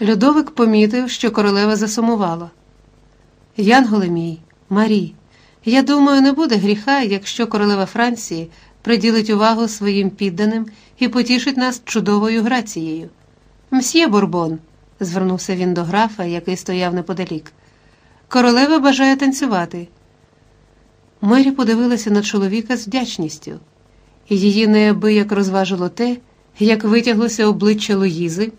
Людовик помітив, що королева засумувала. Янголе мій, Марі, я думаю, не буде гріха, якщо королева Франції приділить увагу своїм підданим і потішить нас чудовою грацією. Мсьє Бурбон, звернувся він до графа, який стояв неподалік. Королева бажає танцювати. Мері подивилася на чоловіка з вдячністю, її неабияк розважило те, як витяглося обличчя Луїзи,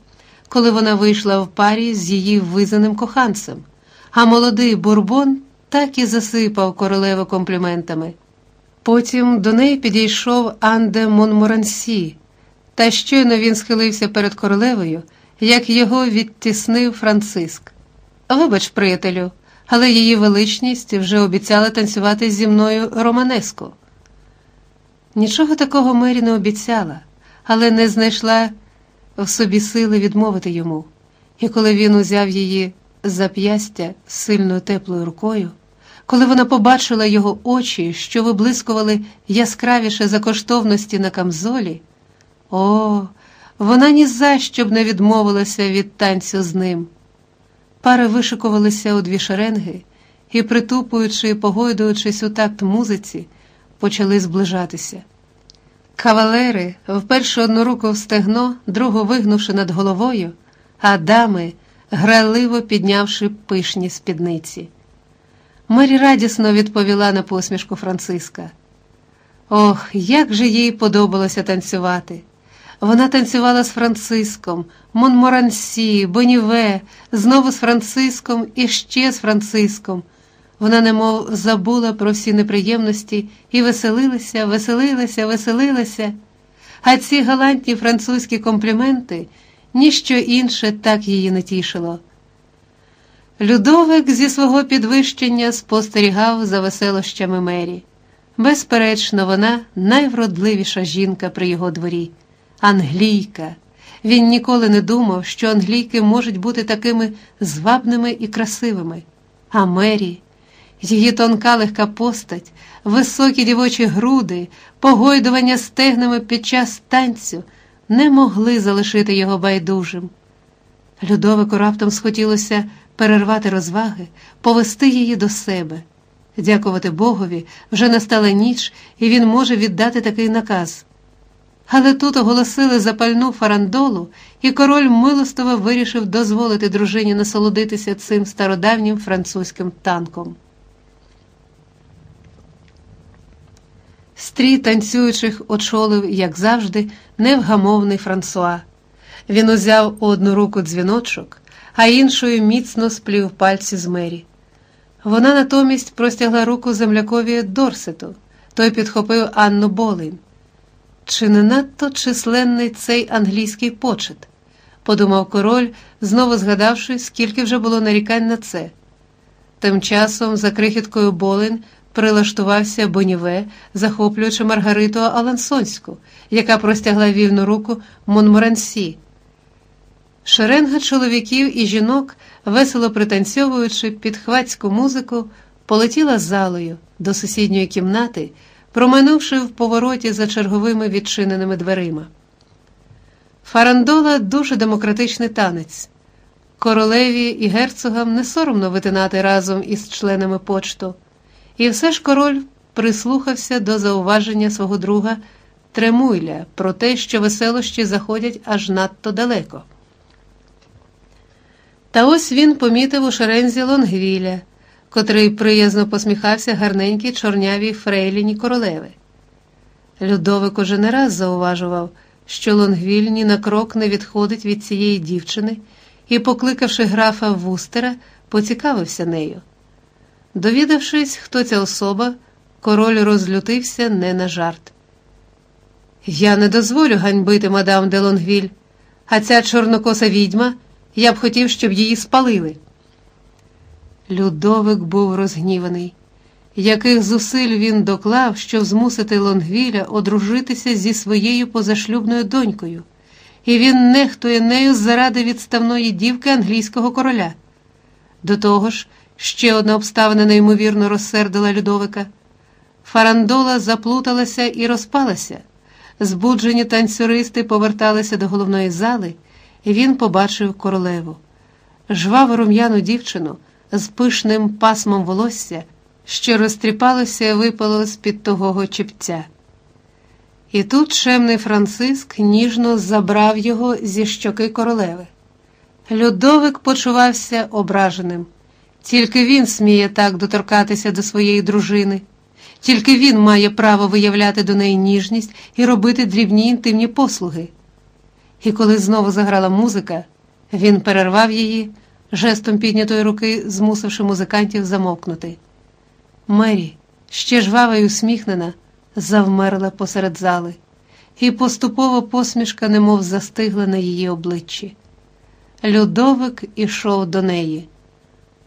коли вона вийшла в парі з її визаним коханцем, а молодий бурбон так і засипав королеву компліментами. Потім до неї підійшов Анде Монморансі, та щойно він схилився перед королевою, як його відтіснив Франциск. Вибач, приятелю, але її величність вже обіцяла танцювати зі мною Романеску. Нічого такого Мері не обіцяла, але не знайшла в собі сили відмовити йому, і коли він узяв її зап'ястя сильною теплою рукою, коли вона побачила його очі, що виблискували яскравіше за коштовності на камзолі, о, вона ні за що б не відмовилася від танцю з ним. Пари вишикувалися у дві шеренги і, притупуючи і погойдуючись у такт музиці, почали зближатися. Кавалери, вперше одну руку в стегно, другу вигнувши над головою, а дами, граливо піднявши пишні спідниці. Мері радісно відповіла на посмішку Франциска. Ох, як же їй подобалося танцювати! Вона танцювала з Франциском, Монморансі, Боніве, знову з Франциском і ще з Франциском. Вона немов забула про всі неприємності і веселилася, веселилася, веселилася, а ці галантні французькі компліменти ніщо інше так її не тішило. Людовик зі свого підвищення спостерігав за веселощами Мері. Безперечно, вона найвродливіша жінка при його дворі. Англійка. Він ніколи не думав, що англійки можуть бути такими звабними і красивими. А Мері, її тонка легка постать, високі дівочі груди, погойдування стегнами під час танцю не могли залишити його байдужим. Людовику раптом схотілося перервати розваги, повести її до себе. Дякувати Богові, вже настала ніч, і він може віддати такий наказ. Але тут оголосили запальну фарандолу, і король милостово вирішив дозволити дружині насолодитися цим стародавнім французьким танком. Стрій танцюючих очолив, як завжди, невгамовний Франсуа. Він узяв одну руку дзвіночок, а іншою міцно сплів пальці з мері. Вона натомість простягла руку землякові Дорсету, той підхопив Анну Болин. Чи не надто численний цей англійський почет? подумав король, знову згадавши, скільки вже було нарікань на це. Тим часом за крихіткою Болин прилаштувався Боніве, захоплюючи Маргариту Алансонську, яка простягла вільну руку Монморансі. Шеренга чоловіків і жінок, весело пританцьовуючи під хвацьку музику, полетіла залою до сусідньої кімнати проминувши в повороті за черговими відчиненими дверима. Фарандола дуже демократичний танець. Королеві і герцогам не соромно витинати разом із членами почту, і все ж король прислухався до зауваження свого друга Тремуйля про те, що веселощі заходять аж надто далеко. Та ось він помітив у шерензі Лонгвіля котрий приязно посміхався гарненькій чорнявій фрейліні королеви. Людовик уже не раз зауважував, що Лонгвіль ні на крок не відходить від цієї дівчини і, покликавши графа Вустера, поцікавився нею. Довідавшись, хто ця особа, король розлютився не на жарт. Я не дозволю ганьбити мадам де Лонгвіль, а ця чорнокоса відьма, я б хотів, щоб її спалили. Людовик був розгніваний. Яких зусиль він доклав, щоб змусити Лонгвіля одружитися зі своєю позашлюбною донькою, і він нехтує нею заради відставної дівки англійського короля. До того ж, ще одна обставина неймовірно розсердила Людовика. Фарандола заплуталася і розпалася. Збуджені танцюристи поверталися до головної зали і він побачив королеву, жваву рум'яну дівчину з пишним пасмом волосся, що розтріпалося і випало з-під того чепця. І тут чемний Франциск ніжно забрав його зі щоки королеви. Людовик почувався ображеним. Тільки він сміє так доторкатися до своєї дружини, тільки він має право виявляти до неї ніжність і робити дрібні інтимні послуги. І коли знову заграла музика, він перервав її, жестом піднятої руки, змусивши музикантів замовкнути. Мері, ще жвава й усміхнена, завмерла посеред зали, і поступово посмішка немов застигла на її обличчі. Людовик ішов до неї.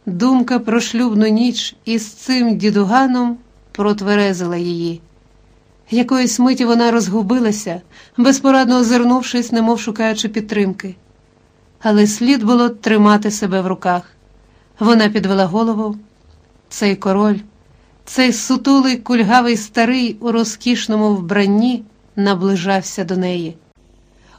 Думка про шлюбну ніч із цим дідуганом протверезила її. Якоїсь миті вона розгубилася, безпорадно озирнувшись, немов шукаючи підтримки. Але слід було тримати себе в руках. Вона підвела голову. Цей король, цей сутулий кульгавий старий у розкішному вбранні наближався до неї.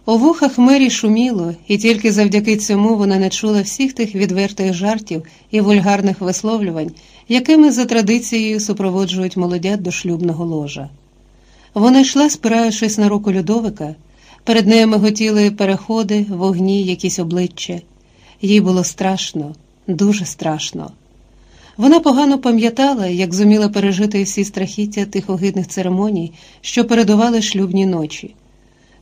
У вухах Мері шуміло, і тільки завдяки цьому вона не чула всіх тих відвертих жартів і вульгарних висловлювань, якими за традицією супроводжують молодят до шлюбного ложа. Вона йшла, спираючись на руку Людовика, перед нею миготіли переходи, вогні, якісь обличчя. Їй було страшно, дуже страшно. Вона погано пам'ятала, як зуміла пережити всі страхіття тих огидних церемоній, що передували шлюбні ночі.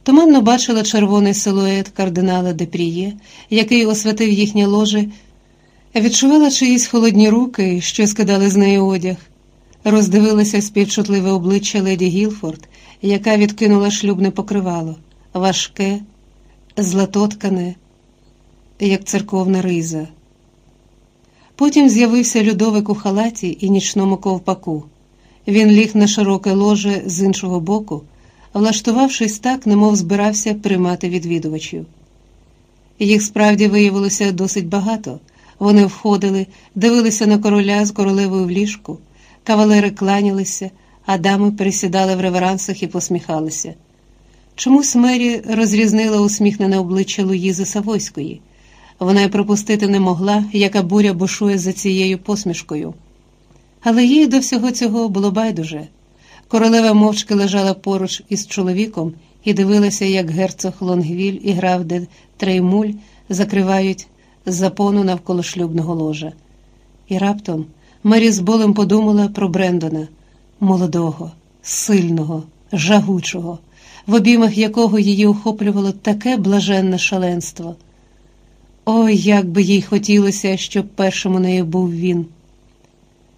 Туманно бачила червоний силует кардинала Депріє, який освятив їхнє ложе, відчувала чиїсь холодні руки, що скидали з неї одяг, роздивилася співчутливе обличчя леді Гілфорд, яка відкинула шлюбне покривало, важке, златоткане, як церковна риза. Потім з'явився Людовик у халаті і нічному ковпаку. Він ліг на широке ложе з іншого боку влаштувавшись так, немов збирався приймати відвідувачів. Їх справді виявилося досить багато. Вони входили, дивилися на короля з королевою в ліжку, кавалери кланялися, а дами пересідали в реверансах і посміхалися. Чомусь Мері розрізнила усміхнене обличчя Луїзи Савойської. Вона й пропустити не могла, яка буря бушує за цією посмішкою. Але їй до всього цього було байдуже. Королева мовчки лежала поруч із чоловіком і дивилася, як герцог Лонгвіль і грав, де треймуль закривають запону навколо шлюбного ложа. І раптом Мері з болем подумала про Брендона, молодого, сильного, жагучого, в обіймах якого її охоплювало таке блаженне шаленство. Ой, як би їй хотілося, щоб першим у неї був він.